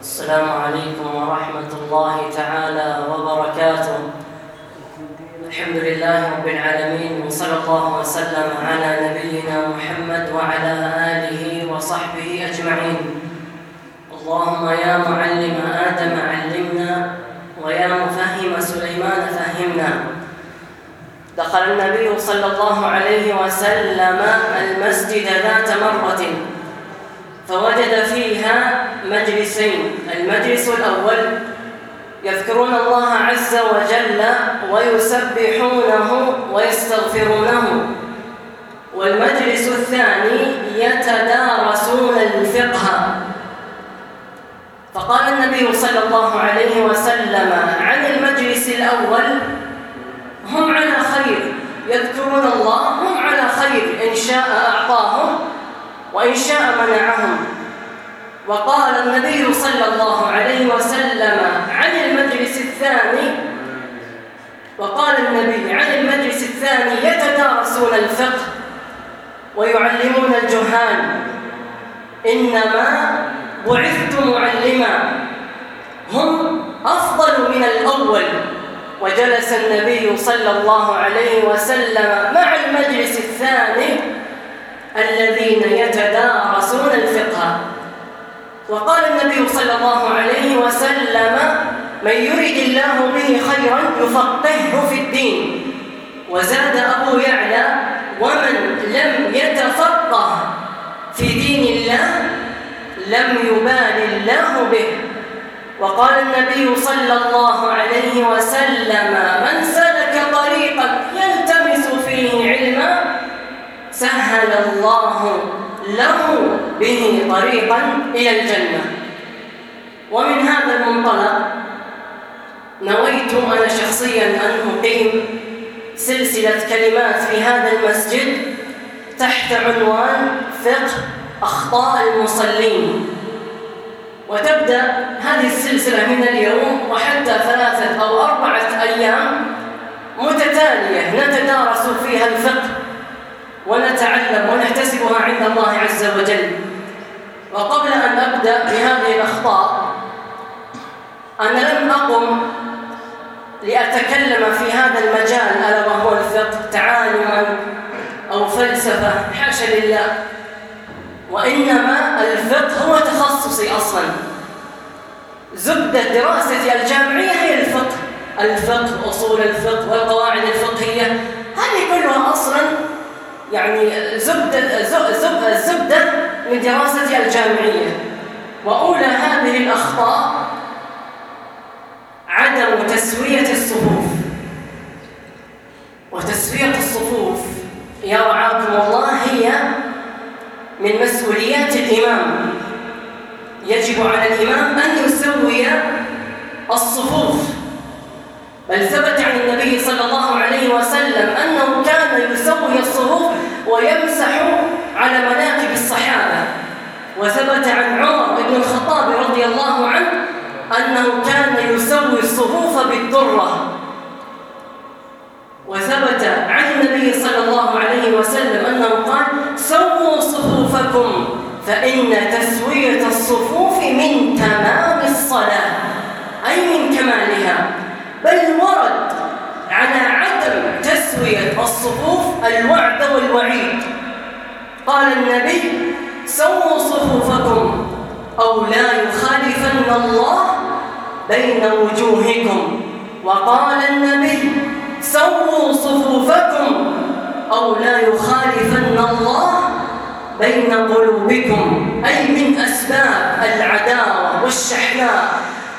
السلام عليكم ورحمة الله تعالى وبركاته. الحمد لله رب العالمين وصلى الله وسلم على نبينا محمد وعلى آله وصحبه أجمعين. اللهم يا معلم آدم علمنا ويا مفهم سليمان فهمنا. دخل النبي صلى الله عليه وسلم المسجد ذات مرة. فوجد فيها مجلسين. المجلس الأول يذكرون الله عز وجل ويسبحونه ويستغفرونه. والمجلس الثاني يتدارسون الفقه. فقال النبي صلى الله عليه وسلم عن المجلس الأول هم على خير. يذكرون الله هم على خير. إن شاء أعطاهم وإن شاء منعهم. وقال النبي صلى الله عليه وسلم عن المجلس الثاني وقال النبي عن المجلس الثاني يتدارسون الفقه ويعلمون الجهال. إنما بعثت معلما. هم أفضل من الأول. وجلس النبي صلى الله عليه وسلم مع المجلس الثاني الذين يتدارسون الفقه وقال النبي صلى الله عليه وسلم من يرد الله به خيرا يفقهه في الدين. وزاد أبو يعلى ومن لم يتفقه في دين الله لم يبال الله به. وقال النبي صلى الله عليه وسلم من سلك طريقا يلتمس فيه علما سهل الله له به طريقا إلى الجنة. ومن هذا المنطلق نويت أنا شخصيا أن أقيم سلسلة كلمات في هذا المسجد تحت عنوان فقه أخطاء المصلين. وتبدأ هذه السلسلة من اليوم وحتى ثلاثة أو أربعة أيام متتالية نتدارس فيها الفقه ونتعلم ونحتسبها عند الله عز وجل. وقبل أن أبدأ بهذه الأخطاء أنا لم أقم لأتكلم في هذا المجال ألا وهو الفقه تعالما أو فلسفة حاشا لله. وإنما الفقه هو تخصصي أصلا. زبدة دراستي الجامعية هي الفقه. الفقه أصول الفقه والقواعد الفقهية هذه كلها أصلا. يعني زبدة زبدة, زبدة من دراستي الجامعية. وأولى هذه الأخطاء عدم تسوية الصفوف. وتسوية الصفوف يا رعاكم الله هي من مسؤوليات الإمام. يجب على الإمام أن يسوي الصفوف. بل ثبت عن النبي صلى الله عليه وسلم أنه كان يسوي الصفوف ويمسح على مناكب الصحابة. وثبت عن عمر بن الخطاب رضي الله عنه أنه كان يسوي الصفوف بالدرة. وثبت عن النبي صلى الله عليه وسلم أنه قال سووا صفوفكم فإن تسوية الصفوف من تمام الصلاة أي من كمالها. بل ورد على عدم تسوية الصفوف الوعد والوعيد. قال النبي سووا صفوفكم أو لا يخالفن الله بين وجوهكم. وقال النبي سووا صفوفكم أو لا يخالفن الله بين قلوبكم أي من أسباب العداوة والشحناء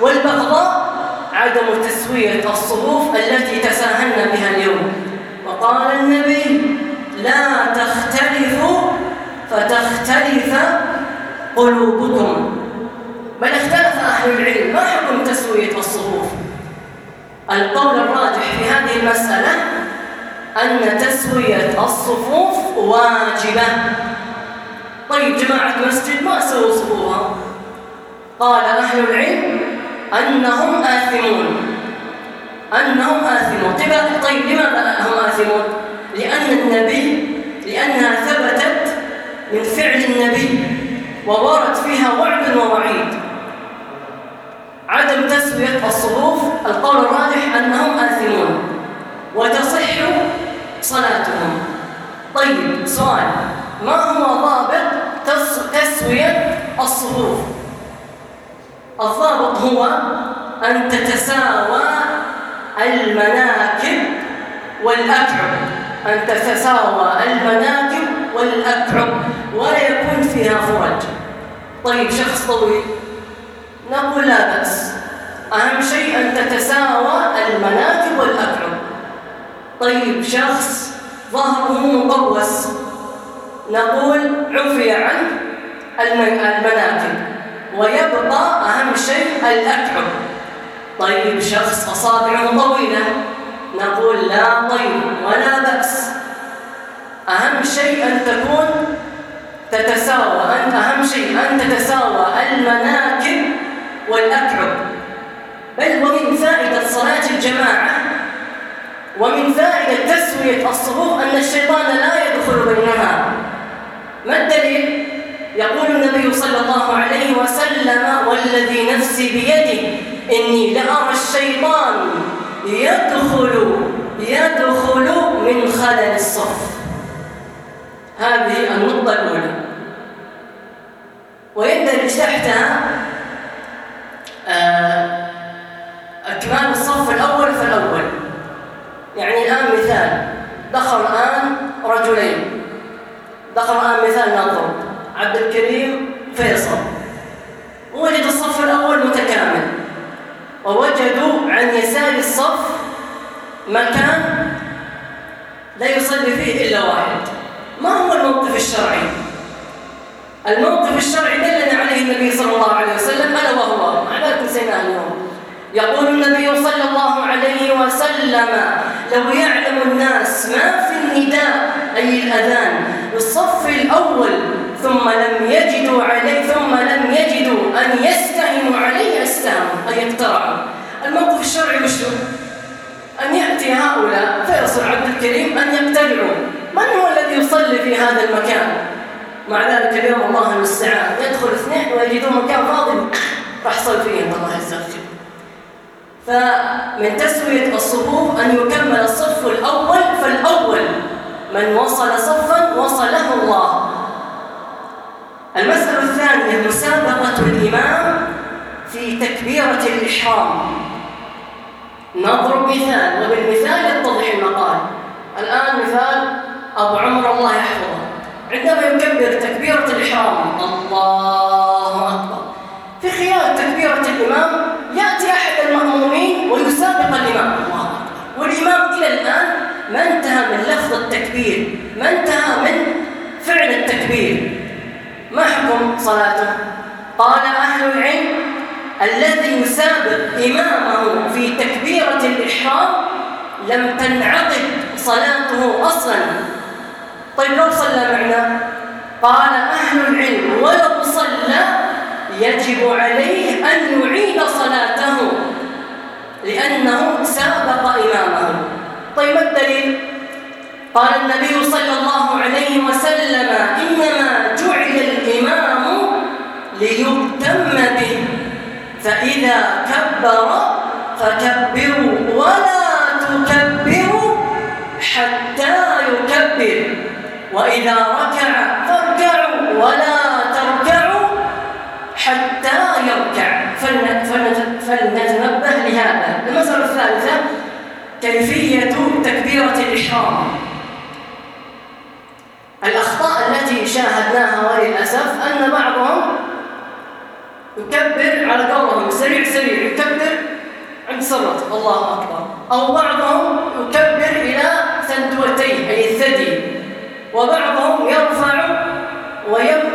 والبغضاء عدم تسوية الصفوف التي تساهلنا بها اليوم. وقال النبي لا تختلفوا فتختلف قلوبكم. بل اختلف أهل العلم ما حكم تسوية الصفوف القول الراجح في هذه المسألة أن تسوية الصفوف واجبة. طيب جماعة مسجد ما سووا صفوفها قال أهل العلم أنهم آثمون. أنهم آثمون. طيب, طيب لماذا هم آثمون؟ لأن النبي لأنها ثبتت من فعل النبي وورد فيها وعد ووعيد. تسوية الصفوف القول الراجح أنهم آثمون وتصح صلاتهم. طيب سؤال ما هو ضابط تسوية الصفوف؟ الضابط هو أن تتساوى المناكب والأكعب. أن تتساوى المناكب والأكعب ولا يكون فيها فرج. طيب شخص طويل. نقول لا بأس. أهم شيء أن تتساوى المناكب والأكعب طيب شخص ظهره مقوس. نقول عفي عنه المناكب. ويبقى أهم شيء الأكعب طيب شخص أصابعه طويلة. نقول لا طيب ولا بأس. أهم شيء أن تكون تتساوى. أن أهم شيء أن تتساوى المناكب والأكعب. بل ومن فائدة صلاة الجماعة ومن فائدة تسوية الصفوف أن الشيطان لا يدخل بينها. ما الدليل؟ يقول النبي صلى الله عليه وسلم والذي نفسي بيده إني لأرى الشيطان يدخل يدخل من خلل الصف. هذه النقطة الأولى. ويندرج تحتها آه، أكمال الصف الأول فالأول يعني الآن مثال. دخل الآن رجلين. دخل الآن مثال نضرب عبد الكريم فيصل. وجد الصف الأول متكامل. ووجدوا عن يسار الصف مكان لا يصلي فيه إلا واحد. ما هو الموقف الشرعي دلنا عليه النبي صلى الله عليه وسلم ألا وهو. مع ذلك نسيناه اليوم يقول النبي صلى الله عليه وسلم لو يعلم الناس ما في النداء أي الأذان بالصف الأول ثم لم يجدوا عليه ثم لم يجدوا أن يستهموا عليه استهموا أي اقترعوا. الموقف الشرعي وشو؟ أن يأتي هؤلاء فيصل عبد الكريم أن يقتلعوا من هو الذي يصلي في هذا المكان؟ مع ذلك اليوم الله المستعان يدخل اثنين ويجدون مكان فاضي. راح يصلي فيه الله عز وجل. فمن تسوية الصفوف أن يكمل الصف الأول فالأول من وصل صفا وصله الله. المسألة الثانية مسابقة الإمام في تكبيرة الإحرام. نضرب مثال وبالمثال يتضح المقال الآن مثال أبو عمر الله يحفظه عندما يكبر تكبيرة الإحرام الله أكبر في خلال تكبيرة الإمام. يأتي أحد المأمومين ويسابق الإمام. والإمام إلى الآن ما انتهى من لفظ التكبير ما انتهى من فعل التكبير. ما حكم صلاته؟ قال أهل العلم الذي يسابق إمامه في تكبيرة الإحرام لم تنعقد صلاته أصلا. طيب لو صلى معنا؟ قال أهل العلم ولو صلى يجب عليه أن يعيد صلاته لأنه سابق إمامه طيب ما الدليل؟ قال النبي صلى الله عليه وسلم إنما جعل الإمام ليؤتم به فإذا كبر فكبروا ولا تكبروا حتى يكبر وإذا ركع فاركعوا ولا حتى يركع فلنتنبه لهذا. المسألة الثالثة كيفية تكبيرة الإحرام. الأخطاء التي شاهدناها وللأسف أن بعضهم يكبر على قولهم سريع سريع يكبر عند سرة الله أكبر. أو بعضهم يكبر إلى سندوتيه أي الثدي. وبعضهم يرفع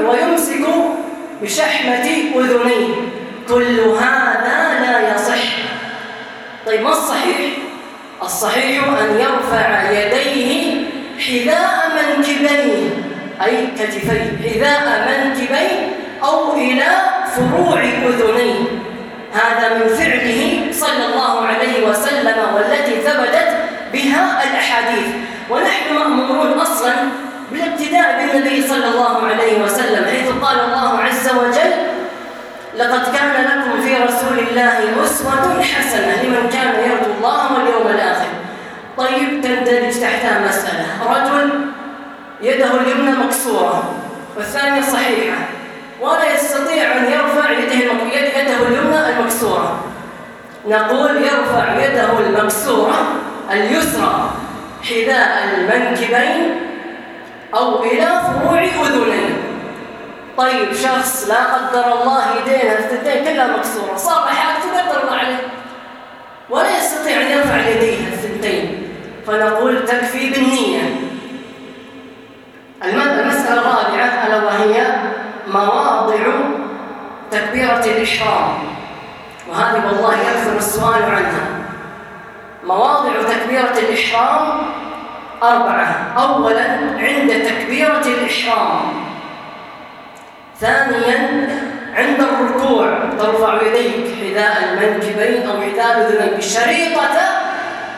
ويمسك بشحمة أذنيه كل هذا لا يصح. طيب ما الصحيح؟ الصحيح أن يرفع يديه حذاء منكبيه أي كتفيه حذاء منكبيه أو إلى فروع أذنيه هذا من فعله صلى الله عليه وسلم والتي ثبتت بها الأحاديث. ونحن مأمورون أصلا بالابتداء بالنبي صلى الله عليه وسلم حيث قال الله عز وجل لقد كان لكم في في رسول الله أسوة حسنة لمن كان يرجو الله واليوم الآخر. طيب تندرج تحتها مسألة. رجل يده اليمنى مكسورة والثانية صحيحة. ولا يستطيع أن يرفع يده يده اليمنى المكسورة. نقول يرفع يده المكسورة اليسرى حذاء المنكبين أو إلى فروع أذنين طيب شخص لا قدر الله يدينه الثنتين كلها مكسورة صار حالته قدر الله عليه ولا يستطيع أن يرفع يديه الثنتين. فنقول تكفي بالنية. المسألة الرابعة ألا وهي مواضع تكبيرة الإحرام. وهذه والله يكثر السؤال عنها. مواضع تكبيرة الإحرام أربعة. أولا عند تكبيرة الإحرام. ثانيا عند الركوع. ترفع يديك حذاء المنكبين أو حذاء الأذنين بشريطة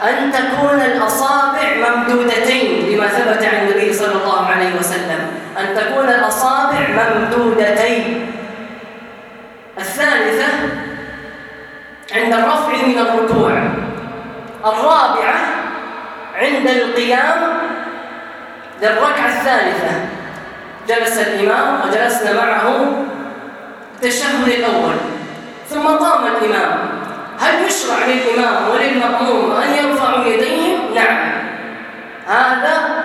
أن تكون الأصابع ممدودتين لما ثبت عن النبي صلى الله عليه وسلم. أن تكون الأصابع ممدودتين. الثالثة عند الرفع من الركوع. الرابعة عند القيام للركعة الثالثة. جلس الإمام وجلسنا معه التشهد الأول. ثم قام الإمام. هل يشرع للإمام وللمأموم أن يرفعوا يديهم؟ نعم. هذا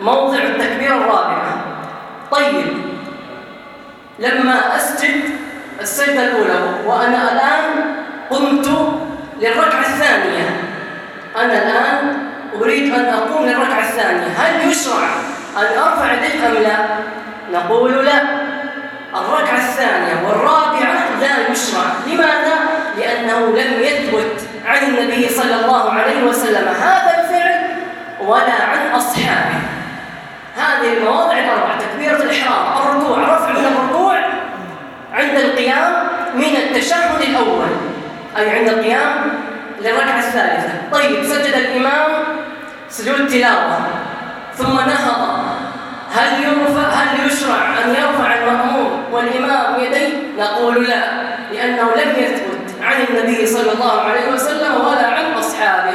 موضع التكبير الرابعة طيب. لما أسجد السجدة الأولى وأنا الآن قمت للركعة الثانية أنا الآن أريد أن أقوم للركعة الثانية. هل يشرع أن أرفع يدي أم لا؟ نقول لا. الركعة الثانية والرابعة لا يشرع لماذا؟ لأنه لم يثبت عن النبي صلى الله عليه وسلم هذا الفعل ولا عن أصحابه. هذه المواضع الأربعة تكبيرة الإحرام. الركوع رفع من الركوع عند القيام من التشهد الأول أي عند القيام للركعة الثالثة. طيب سجد الإمام سجود تلاوة ثم نهض. هل يرفع هل يشرع أن يرفع المأموم والإمام يديه؟ نقول لا لأنه لم يثبت عن النبي صلى الله عليه وسلم ولا عن أصحابه.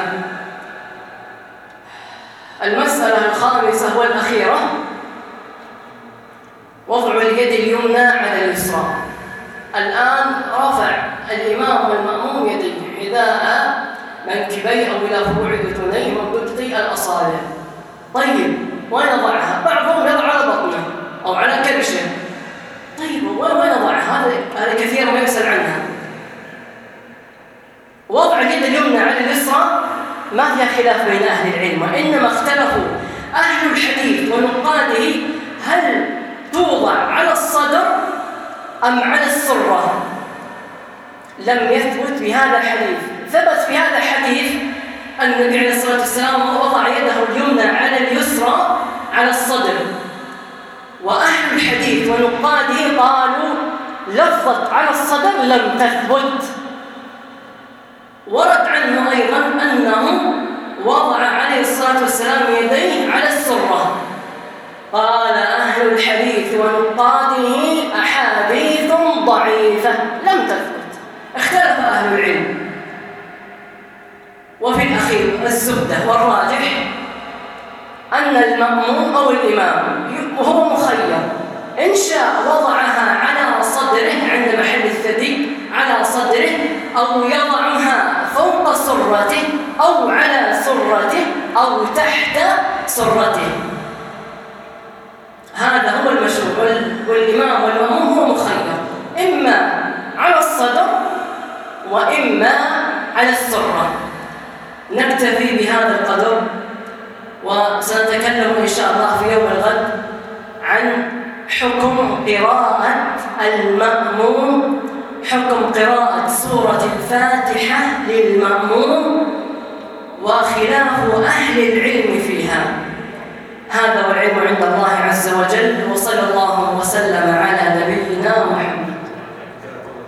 المسألة الخامسة والأخيرة وضع اليد اليمنى على اليسرى. الآن رفع الإمام والمأموم يديه. حذاء منكبيه أو إلى فروع ذتونيه وبطئ الأصابع طيب وين أضعها؟ بعضهم يضع على بطنه أو على كرشه طيب وين أضعها؟ هذا هذا كثير ما يسأل عنها وضع اليد اليمنى على اليسرى ما فيها خلاف بين أهل العلم وإنما اختلفوا أهل الحديث ونقاده هل توضع على الصدر أم على السرة لم يثبت بهذا الحديث ثبت في هذا الحديث أن النبي عليه الصلاة والسلام وضع يده اليمنى على اليسرى على الصدر وأهل الحديث ونقاده قالوا لفظت على الصدر لم تثبت. ورد عنه أيضا أنه وضع عليه الصلاة والسلام يديه على السرة. قال أهل الحديث ونقاده أحاديث ضعيفة لم تثبت. اختلف أهل العلم. وفي الأخير الزبدة والراجح أن المأموم أو الإمام وهو مخير. إن شاء وضعها على صدره عند محل الثدي على صدره أو يضعها فوق سرته أو على سرته أو تحت سرته هذا هو المشروع والإمام والمأموم هو مخير. إما على الصدر وإما على السرة. نكتفي بهذا القدر وسنتكلم إن شاء الله في يوم الغد عن حكم قراءة المأموم. حكم قراءة سورة الفاتحة للمأموم. وخلاف أهل العلم فيها. هذا والعلم عند الله عز وجل. وصلى الله وسلم على نبينا محمد.